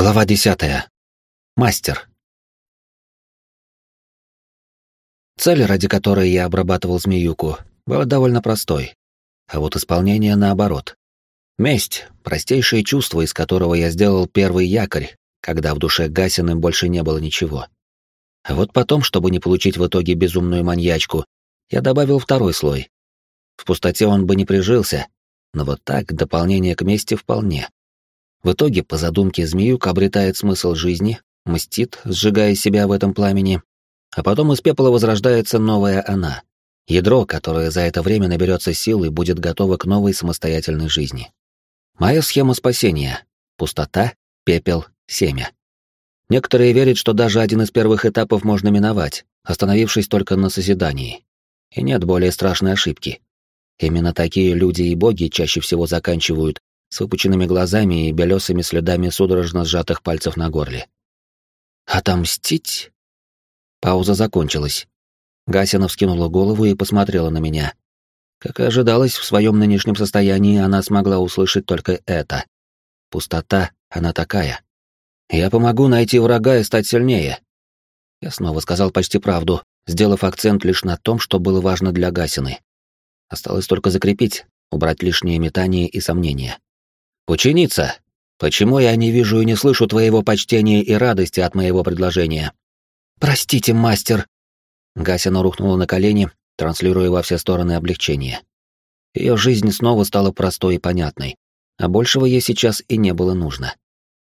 Глава десятая. Мастер. Цель, ради которой я обрабатывал змеюку, была довольно простой, а вот исполнение наоборот. Месть — простейшее чувство, из которого я сделал первый якорь, когда в душе Гасины больше не было ничего. А вот потом, чтобы не получить в итоге безумную маньячку, я добавил второй слой. В пустоте он бы не прижился, но вот так дополнение к мести вполне. В итоге, по задумке, змеюк обретает смысл жизни, мстит, сжигая себя в этом пламени, а потом из пепла возрождается новая она, ядро, которое за это время наберется сил и будет готово к новой самостоятельной жизни. Моя схема спасения — пустота, пепел, семя. Некоторые верят, что даже один из первых этапов можно миновать, остановившись только на созидании. И нет более страшной ошибки. Именно такие люди и боги чаще всего заканчивают с выпученными глазами и белесыми следами судорожно сжатых пальцев на горле. «Отомстить?» Пауза закончилась. Гасина вскинула голову и посмотрела на меня. Как и ожидалось, в своем нынешнем состоянии она смогла услышать только это. Пустота, она такая. Я помогу найти врага и стать сильнее. Я снова сказал почти правду, сделав акцент лишь на том, что было важно для Гасины. Осталось только закрепить, убрать лишние метания и сомнения. «Ученица, почему я не вижу и не слышу твоего почтения и радости от моего предложения?» «Простите, мастер!» Гасина рухнула на колени, транслируя во все стороны облегчение. Ее жизнь снова стала простой и понятной, а большего ей сейчас и не было нужно.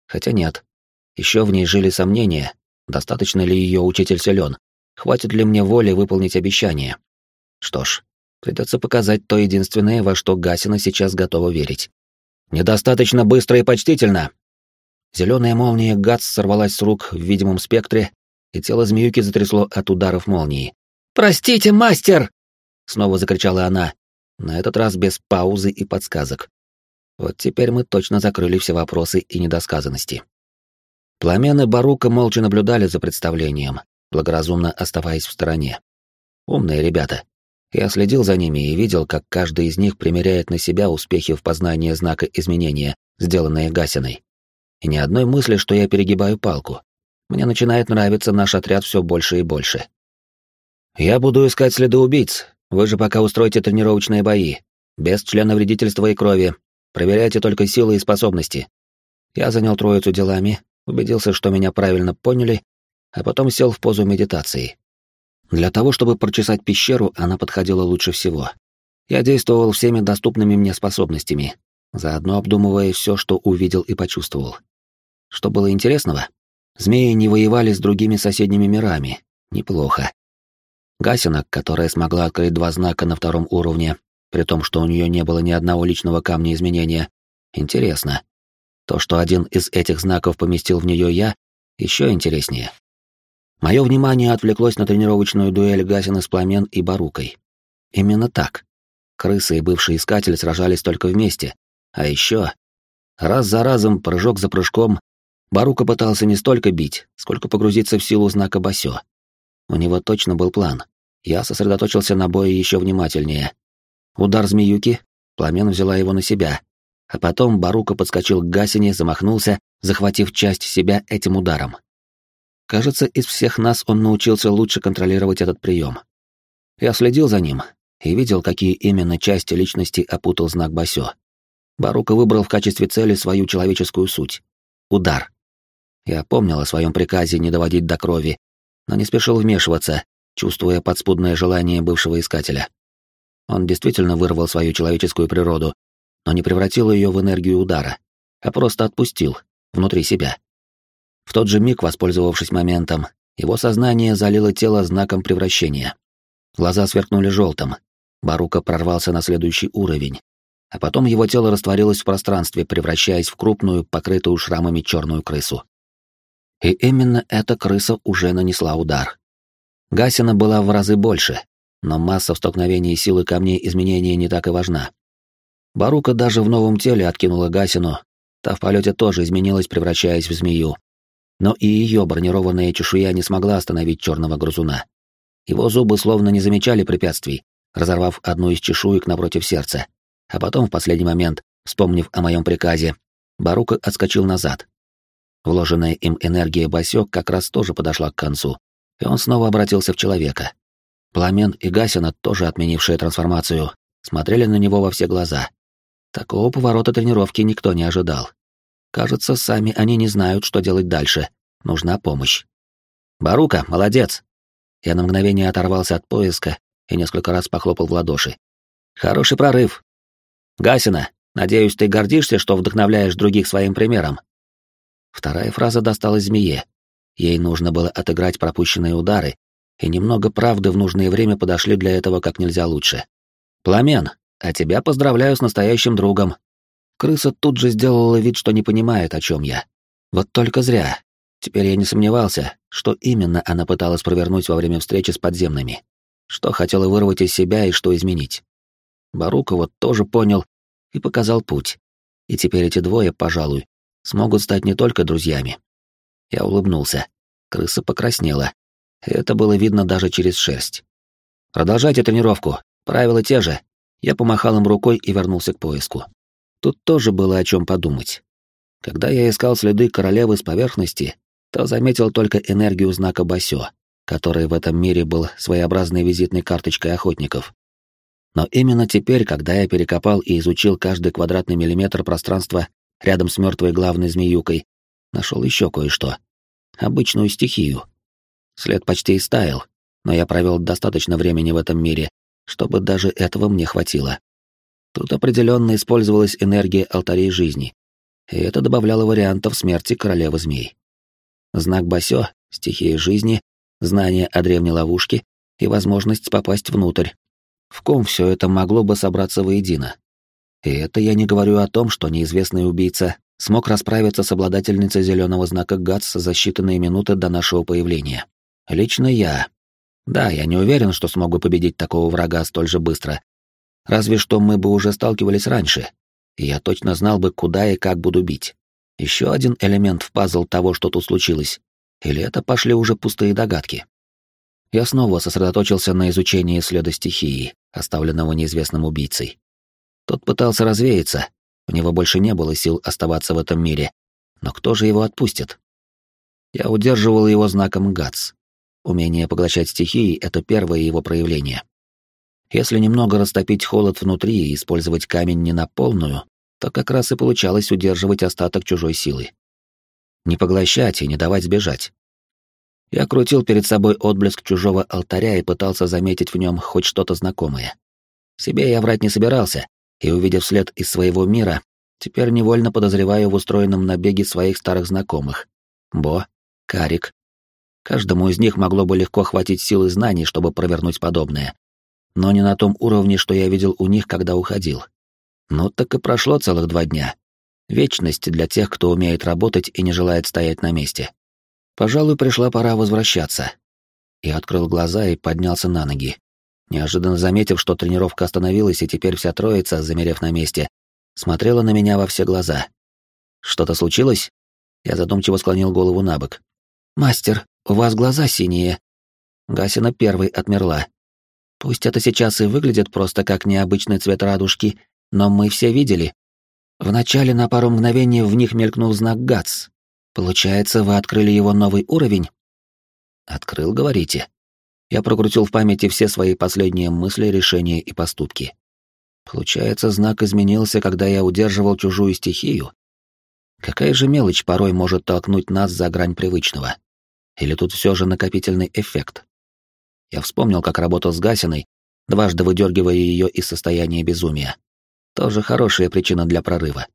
Хотя нет, еще в ней жили сомнения, достаточно ли ее учитель силен, хватит ли мне воли выполнить обещание. Что ж, придется показать то единственное, во что Гасина сейчас готова верить. Недостаточно быстро и почтительно. Зеленая молния Гац сорвалась с рук в видимом спектре, и тело змеюки затрясло от ударов молнии. «Простите, мастер!» — снова закричала она, на этот раз без паузы и подсказок. Вот теперь мы точно закрыли все вопросы и недосказанности. Пламены Барука молча наблюдали за представлением, благоразумно оставаясь в стороне. Умные ребята. Я следил за ними и видел, как каждый из них примеряет на себя успехи в познании знака изменения, сделанные Гасиной. И ни одной мысли, что я перегибаю палку. Мне начинает нравиться наш отряд все больше и больше. Я буду искать следы убийц. Вы же пока устройте тренировочные бои. Без члена вредительства и крови. Проверяйте только силы и способности. Я занял троицу делами, убедился, что меня правильно поняли, а потом сел в позу медитации. Для того, чтобы прочесать пещеру, она подходила лучше всего. Я действовал всеми доступными мне способностями, заодно обдумывая все, что увидел и почувствовал. Что было интересного? Змеи не воевали с другими соседними мирами. Неплохо. Гасина, которая смогла открыть два знака на втором уровне, при том, что у нее не было ни одного личного камня изменения. Интересно. То, что один из этих знаков поместил в нее я, еще интереснее. Мое внимание отвлеклось на тренировочную дуэль Гасина с Пламен и Барукой. Именно так. Крысы и бывший искатель сражались только вместе. А еще... Раз за разом, прыжок за прыжком, Барука пытался не столько бить, сколько погрузиться в силу знака Басё. У него точно был план. Я сосредоточился на бое еще внимательнее. Удар змеюки, Пламен взяла его на себя. А потом Барука подскочил к Гасине, замахнулся, захватив часть себя этим ударом. Кажется, из всех нас он научился лучше контролировать этот прием. Я следил за ним и видел, какие именно части личности опутал знак Басё. Барука выбрал в качестве цели свою человеческую суть — удар. Я помнил о своем приказе не доводить до крови, но не спешил вмешиваться, чувствуя подспудное желание бывшего искателя. Он действительно вырвал свою человеческую природу, но не превратил ее в энергию удара, а просто отпустил, внутри себя. В тот же миг, воспользовавшись моментом, его сознание залило тело знаком превращения. Глаза сверкнули желтым. Барука прорвался на следующий уровень, а потом его тело растворилось в пространстве, превращаясь в крупную, покрытую шрамами черную крысу. И именно эта крыса уже нанесла удар. Гасина была в разы больше, но масса в столкновении силы камней изменения не так и важна. Барука даже в новом теле откинула Гасину, та в полете тоже изменилась, превращаясь в змею, но и ее бронированная чешуя не смогла остановить черного грызуна. Его зубы словно не замечали препятствий, разорвав одну из чешуек напротив сердца. А потом, в последний момент, вспомнив о моем приказе, Барука отскочил назад. Вложенная им энергия Басё как раз тоже подошла к концу, и он снова обратился в человека. Пламен и Гасина, тоже отменившие трансформацию, смотрели на него во все глаза. Такого поворота тренировки никто не ожидал. Кажется, сами они не знают, что делать дальше. Нужна помощь. «Барука, молодец!» Я на мгновение оторвался от поиска и несколько раз похлопал в ладоши. «Хороший прорыв!» «Гасина, надеюсь, ты гордишься, что вдохновляешь других своим примером?» Вторая фраза досталась змее. Ей нужно было отыграть пропущенные удары, и немного правды в нужное время подошли для этого как нельзя лучше. «Пламен, а тебя поздравляю с настоящим другом». Крыса тут же сделала вид, что не понимает, о чем я. Вот только зря. Теперь я не сомневался, что именно она пыталась провернуть во время встречи с подземными. Что хотела вырвать из себя и что изменить. Барука вот тоже понял и показал путь. И теперь эти двое, пожалуй, смогут стать не только друзьями. Я улыбнулся. Крыса покраснела. Это было видно даже через шерсть. «Продолжайте тренировку. Правила те же». Я помахал им рукой и вернулся к поиску. Тут тоже было о чем подумать. Когда я искал следы королевы с поверхности, то заметил только энергию знака Басё, который в этом мире был своеобразной визитной карточкой охотников. Но именно теперь, когда я перекопал и изучил каждый квадратный миллиметр пространства рядом с мертвой главной змеюкой, нашел еще кое-что. Обычную стихию. След почти истаял, но я провел достаточно времени в этом мире, чтобы даже этого мне хватило. Тут определенно использовалась энергия алтарей жизни, и это добавляло вариантов смерти королевы змей. Знак Басё, стихия жизни, знание о древней ловушке и возможность попасть внутрь. В ком все это могло бы собраться воедино? И это я не говорю о том, что неизвестный убийца смог расправиться с обладательницей зеленого знака ГАЦ за считанные минуты до нашего появления. Лично я. Да, я не уверен, что смогу победить такого врага столь же быстро. Разве что мы бы уже сталкивались раньше, я точно знал бы, куда и как буду бить. Еще один элемент в пазл того, что тут случилось. Или это пошли уже пустые догадки? Я снова сосредоточился на изучении следа стихии, оставленного неизвестным убийцей. Тот пытался развеяться, у него больше не было сил оставаться в этом мире. Но кто же его отпустит? Я удерживал его знаком ГАЦ. Умение поглощать стихии — это первое его проявление. Если немного растопить холод внутри и использовать камень не на полную, то как раз и получалось удерживать остаток чужой силы. Не поглощать и не давать сбежать. Я крутил перед собой отблеск чужого алтаря и пытался заметить в нем хоть что-то знакомое. Себе я врать не собирался, и, увидев след из своего мира, теперь невольно подозреваю в устроенном набеге своих старых знакомых. Бо, Карик. Каждому из них могло бы легко хватить силы знаний, чтобы провернуть подобное. Но не на том уровне, что я видел у них, когда уходил. Ну так и прошло целых два дня. Вечность для тех, кто умеет работать и не желает стоять на месте. Пожалуй, пришла пора возвращаться. Я открыл глаза и поднялся на ноги. Неожиданно заметив, что тренировка остановилась, и теперь вся троица, замерев на месте, смотрела на меня во все глаза. «Что-то случилось?» Я задумчиво склонил голову на бок. «Мастер, у вас глаза синие». Гасина первой отмерла. Пусть это сейчас и выглядит просто как необычный цвет радужки, но мы все видели. Вначале на пару мгновений в них мелькнул знак ГАЦ. Получается, вы открыли его новый уровень? Открыл, говорите. Я прокрутил в памяти все свои последние мысли, решения и поступки. Получается, знак изменился, когда я удерживал чужую стихию. Какая же мелочь порой может толкнуть нас за грань привычного? Или тут все же накопительный эффект? Я вспомнил, как работал с Гасиной, дважды выдергивая ее из состояния безумия. Тоже хорошая причина для прорыва.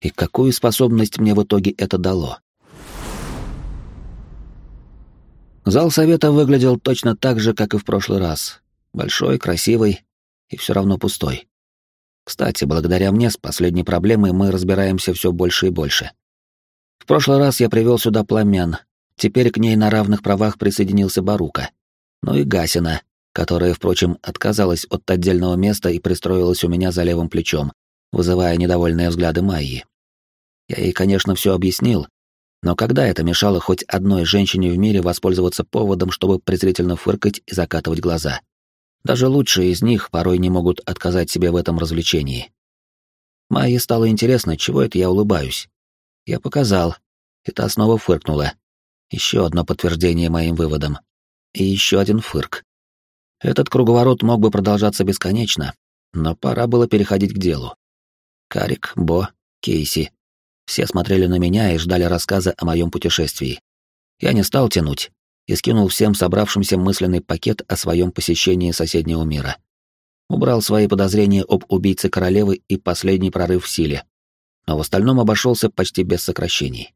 И какую способность мне в итоге это дало? Зал совета выглядел точно так же, как и в прошлый раз. Большой, красивый и все равно пустой. Кстати, благодаря мне с последней проблемой мы разбираемся все больше и больше. В прошлый раз я привел сюда пламен, теперь к ней на равных правах присоединился Барука. Ну и Гасина, которая, впрочем, отказалась от отдельного места и пристроилась у меня за левым плечом, вызывая недовольные взгляды Майи. Я ей, конечно, все объяснил, но когда это мешало хоть одной женщине в мире воспользоваться поводом, чтобы презрительно фыркать и закатывать глаза? Даже лучшие из них порой не могут отказать себе в этом развлечении. Майе стало интересно, чего это я улыбаюсь. Я показал. и та снова фыркнула. Еще одно подтверждение моим выводам. И еще один фырк. Этот круговорот мог бы продолжаться бесконечно, но пора было переходить к делу. Карик, Бо, Кейси. Все смотрели на меня и ждали рассказа о моем путешествии. Я не стал тянуть и скинул всем собравшимся мысленный пакет о своем посещении соседнего мира. Убрал свои подозрения об убийце королевы и последний прорыв в силе, но в остальном обошелся почти без сокращений.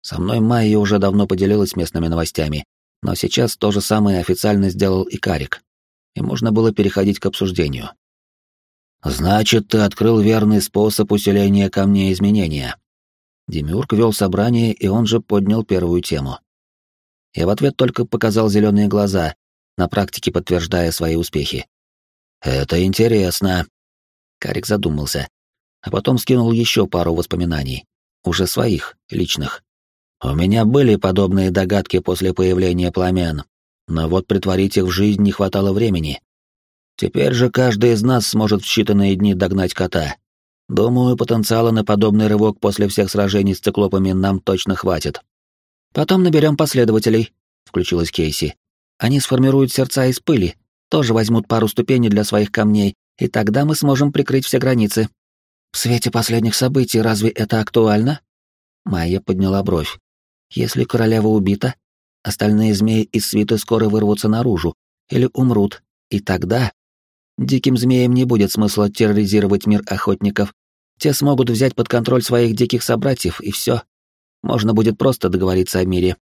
Со мной Майя уже давно поделилась местными новостями, но сейчас то же самое официально сделал и Карик, и можно было переходить к обсуждению. «Значит, ты открыл верный способ усиления камней изменения». Демиург вел собрание, и он же поднял первую тему. Я в ответ только показал зеленые глаза, на практике подтверждая свои успехи. «Это интересно». Карик задумался, а потом скинул еще пару воспоминаний, уже своих, личных. У меня были подобные догадки после появления пламен, но вот притворить их в жизнь не хватало времени. Теперь же каждый из нас сможет в считанные дни догнать кота. Думаю, потенциала на подобный рывок после всех сражений с циклопами нам точно хватит. Потом наберем последователей, включилась Кейси. Они сформируют сердца из пыли, тоже возьмут пару ступеней для своих камней, и тогда мы сможем прикрыть все границы. В свете последних событий разве это актуально? Майя подняла бровь. Если королева убита, остальные змеи из свиты скоро вырвутся наружу или умрут, и тогда диким змеям не будет смысла терроризировать мир охотников. Те смогут взять под контроль своих диких собратьев, и все. Можно будет просто договориться о мире.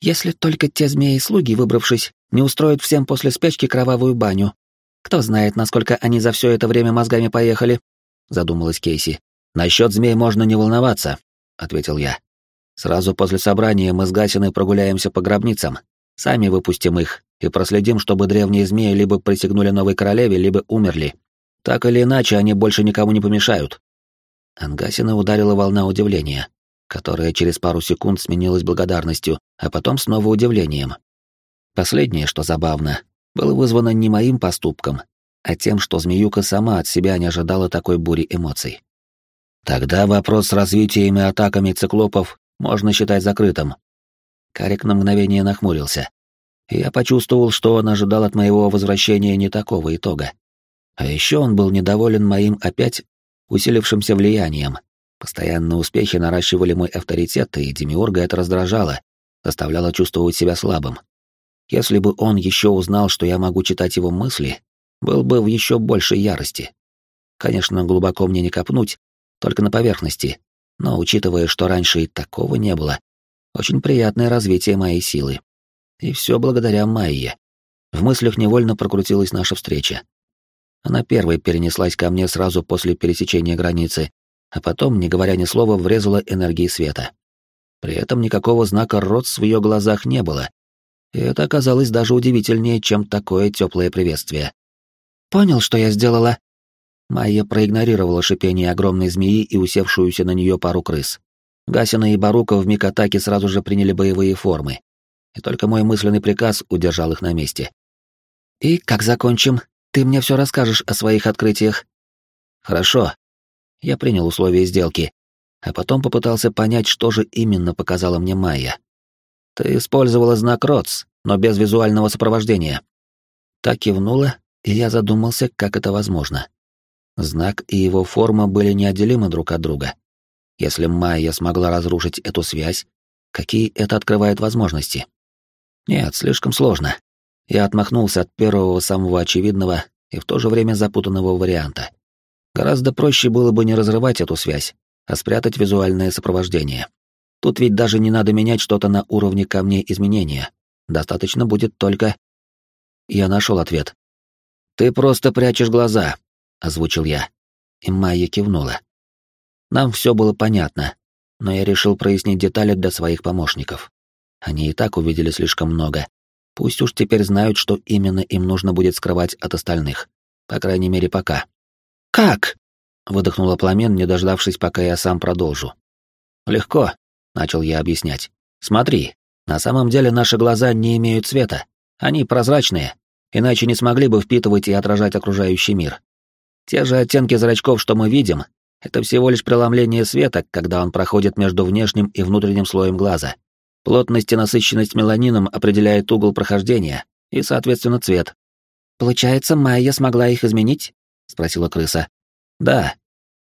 Если только те змеи-слуги, выбравшись, не устроят всем после спячки кровавую баню. Кто знает, насколько они за все это время мозгами поехали, задумалась Кейси. Насчет змей можно не волноваться, ответил я. Сразу после собрания мы с Гасиной прогуляемся по гробницам, сами выпустим их и проследим, чтобы древние змеи либо присягнули новой королеве, либо умерли. Так или иначе, они больше никому не помешают. Ангасина ударила волна удивления, которая через пару секунд сменилась благодарностью, а потом снова удивлением. Последнее, что забавно, было вызвано не моим поступком, а тем, что змеюка сама от себя не ожидала такой бури эмоций. Тогда вопрос с развитием и атаками циклопов можно считать закрытым. Карик на мгновение нахмурился. я почувствовал, что он ожидал от моего возвращения не такого итога. А еще он был недоволен моим опять усилившимся влиянием. Постоянные успехи наращивали мой авторитет, и Демиурга это раздражало, заставляло чувствовать себя слабым. Если бы он еще узнал, что я могу читать его мысли, был бы в еще большей ярости. Конечно, глубоко мне не копнуть, только на поверхности, но учитывая, что раньше и такого не было, очень приятное развитие моей силы. И все благодаря Майе. В мыслях невольно прокрутилась наша встреча. Она первой перенеслась ко мне сразу после пересечения границы, а потом, не говоря ни слова, врезала энергии света. При этом никакого знака «Родс» в ее глазах не было, и это оказалось даже удивительнее, чем такое теплое приветствие. «Понял, что я сделала?» Майя проигнорировала шипение огромной змеи и усевшуюся на нее пару крыс. Гасина и Барука в миг атаки сразу же приняли боевые формы. И только мой мысленный приказ удержал их на месте. «И как закончим, ты мне все расскажешь о своих открытиях». «Хорошо». Я принял условия сделки, а потом попытался понять, что же именно показала мне Майя. «Ты использовала знак РОЦ, но без визуального сопровождения». Так кивнула, и я задумался, как это возможно. Знак и его форма были неотделимы друг от друга. Если Майя смогла разрушить эту связь, какие это открывает возможности? Нет, слишком сложно. Я отмахнулся от первого самого очевидного и в то же время запутанного варианта. Гораздо проще было бы не разрывать эту связь, а спрятать визуальное сопровождение. Тут ведь даже не надо менять что-то на уровне камней изменения. Достаточно будет только... Я нашел ответ. «Ты просто прячешь глаза», — озвучил я. И Майя кивнула. Нам все было понятно, но я решил прояснить детали для своих помощников. Они и так увидели слишком много. Пусть уж теперь знают, что именно им нужно будет скрывать от остальных. По крайней мере, пока. «Как?» — выдохнула пламен, не дождавшись, пока я сам продолжу. «Легко», — начал я объяснять. «Смотри, на самом деле наши глаза не имеют цвета. Они прозрачные, иначе не смогли бы впитывать и отражать окружающий мир. Те же оттенки зрачков, что мы видим, Это всего лишь преломление света, когда он проходит между внешним и внутренним слоем глаза. Плотность и насыщенность меланином определяет угол прохождения и, соответственно, цвет. «Получается, Майя смогла их изменить?» — спросила крыса. «Да».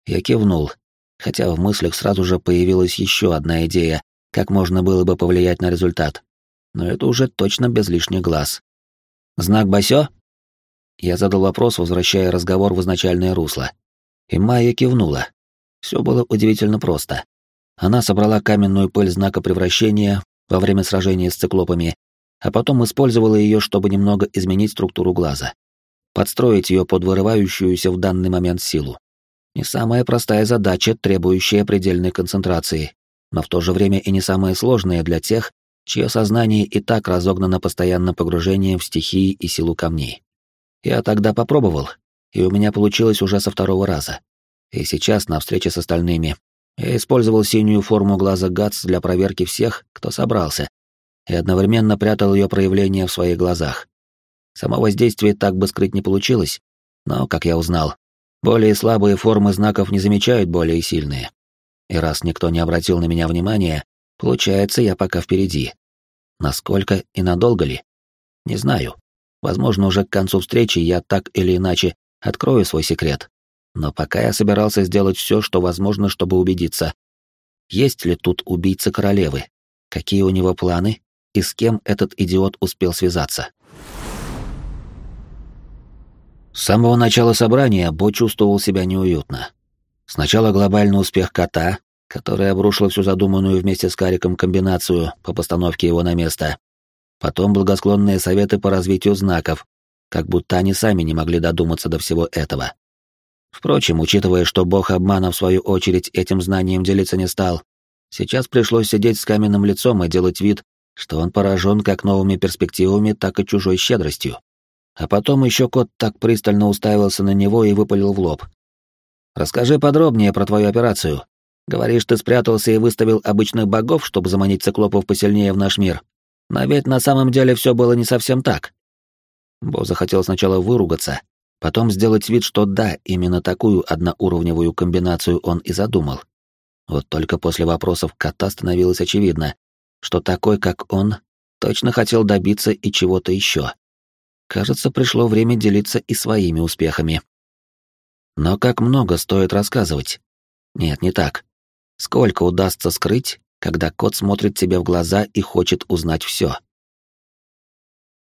Я кивнул, хотя в мыслях сразу же появилась еще одна идея, как можно было бы повлиять на результат. Но это уже точно без лишних глаз. «Знак Басё?» Я задал вопрос, возвращая разговор в изначальное русло. И Майя кивнула. Все было удивительно просто. Она собрала каменную пыль знака превращения во время сражения с циклопами, а потом использовала ее, чтобы немного изменить структуру глаза. Подстроить ее под вырывающуюся в данный момент силу. Не самая простая задача, требующая предельной концентрации, но в то же время и не самая сложная для тех, чье сознание и так разогнано постоянно погружением в стихии и силу камней. Я тогда попробовал, и у меня получилось уже со второго раза. И сейчас, на встрече с остальными, я использовал синюю форму глаза Гац для проверки всех, кто собрался, и одновременно прятал ее проявление в своих глазах. Само воздействие так бы скрыть не получилось, но, как я узнал, более слабые формы знаков не замечают более сильные. И раз никто не обратил на меня внимания, получается, я пока впереди. Насколько и надолго ли? Не знаю. Возможно, уже к концу встречи я так или иначе открою свой секрет. Но пока я собирался сделать все, что возможно, чтобы убедиться, есть ли тут убийца королевы, какие у него планы и с кем этот идиот успел связаться. С самого начала собрания Бо чувствовал себя неуютно. Сначала глобальный успех кота, который обрушил всю задуманную вместе с Кариком комбинацию по постановке его на место. Потом благосклонные советы по развитию знаков, как будто они сами не могли додуматься до всего этого. Впрочем, учитывая, что бог обмана в свою очередь этим знанием делиться не стал, сейчас пришлось сидеть с каменным лицом и делать вид, что он поражен как новыми перспективами, так и чужой щедростью. А потом еще кот так пристально уставился на него и выпалил в лоб. «Расскажи подробнее про твою операцию. Говоришь, ты спрятался и выставил обычных богов, чтобы заманить циклопов посильнее в наш мир. Но ведь на самом деле все было не совсем так». Бо захотел сначала выругаться, потом сделать вид, что да, именно такую одноуровневую комбинацию он и задумал. Вот только после вопросов кота становилось очевидно, что такой, как он, точно хотел добиться и чего-то еще. Кажется, пришло время делиться и своими успехами. Но как много стоит рассказывать? Нет, не так. Сколько удастся скрыть, когда кот смотрит тебе в глаза и хочет узнать все?